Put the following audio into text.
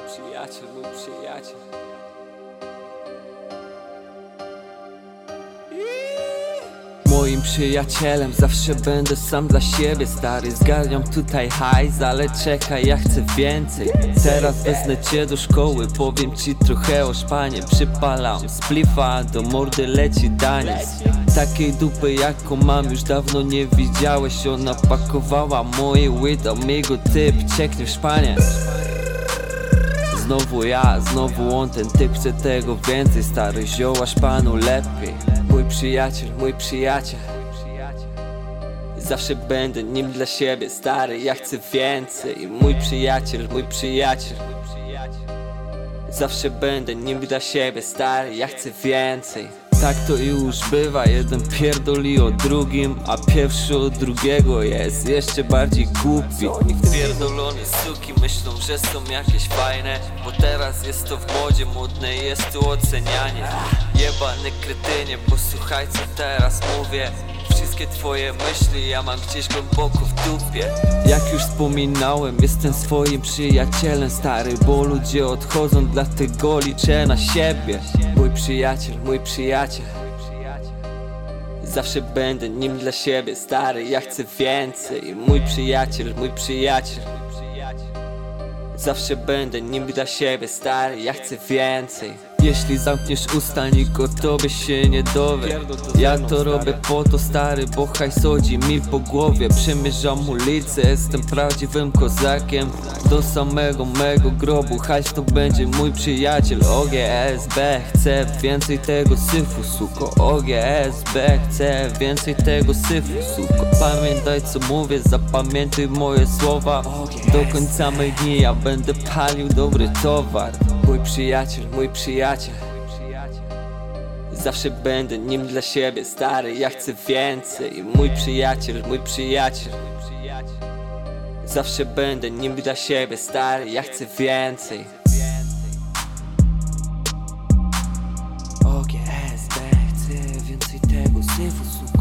przyjaciel, mój przyjaciel. Moim przyjacielem zawsze będę sam dla siebie Stary, zgarniam tutaj hajs, ale czekaj, ja chcę więcej. Teraz wezmę cię do szkoły, powiem ci trochę o szpanie Przypalam splifa, do mordy leci daniec. Takiej dupy jaką mam już dawno nie widziałeś. Ona pakowała moje łyda, amigo typ cieknie w szpanie Znowu ja, znowu on, ten typ chce tego więcej. Stary ziołasz panu lepiej. Mój przyjaciel, mój przyjaciel. Zawsze będę nim dla siebie, stary, ja chcę więcej. Mój przyjaciel, mój przyjaciel. Zawsze będę nim dla siebie, stary, ja chcę więcej Tak to już bywa, jeden pierdoli o drugim A pierwszy od drugiego jest jeszcze bardziej głupi. I wpierdolone suki myślą, że są jakieś fajne Bo teraz jest to w modzie, modne jest tu ocenianie. Jebany kretynie, posłuchaj co teraz mówię. Wszystkie twoje myśli ja mam gdzieś głęboko w dupie. Jak już wspominałem, jestem swoim przyjacielem stary Bo ludzie odchodzą, dlatego liczę na siebie przyjaciel, mój przyjaciel. Zawsze będę nim dla siebie stary, ja chcę więcej. Mój przyjaciel, mój przyjaciel. Zawsze będę nim dla siebie stary, ja chcę więcej Jeśli zamkniesz usta, nikt tobie się nie dowie. Ja to robię po to stary, bo hajsodzi mi po głowie. Przemierzam ulicę, jestem prawdziwym kozakiem. Do samego mego grobu, hajs to będzie mój przyjaciel. OGSB, chcę więcej tego syfu, suko. OGSB, chcę więcej tego syfu, suko. Pamiętaj co mówię, zapamiętaj moje słowa. Do końca mych dni ja będę palił dobry towar. Mój przyjaciel, mój przyjaciel Zawsze będę nim dla siebie, stary, ja chcę więcej. Mój przyjaciel, mój przyjaciel. Zawsze będę nim dla siebie, stary, ja chcę więcej. OGSB, chcę więcej tego syfu,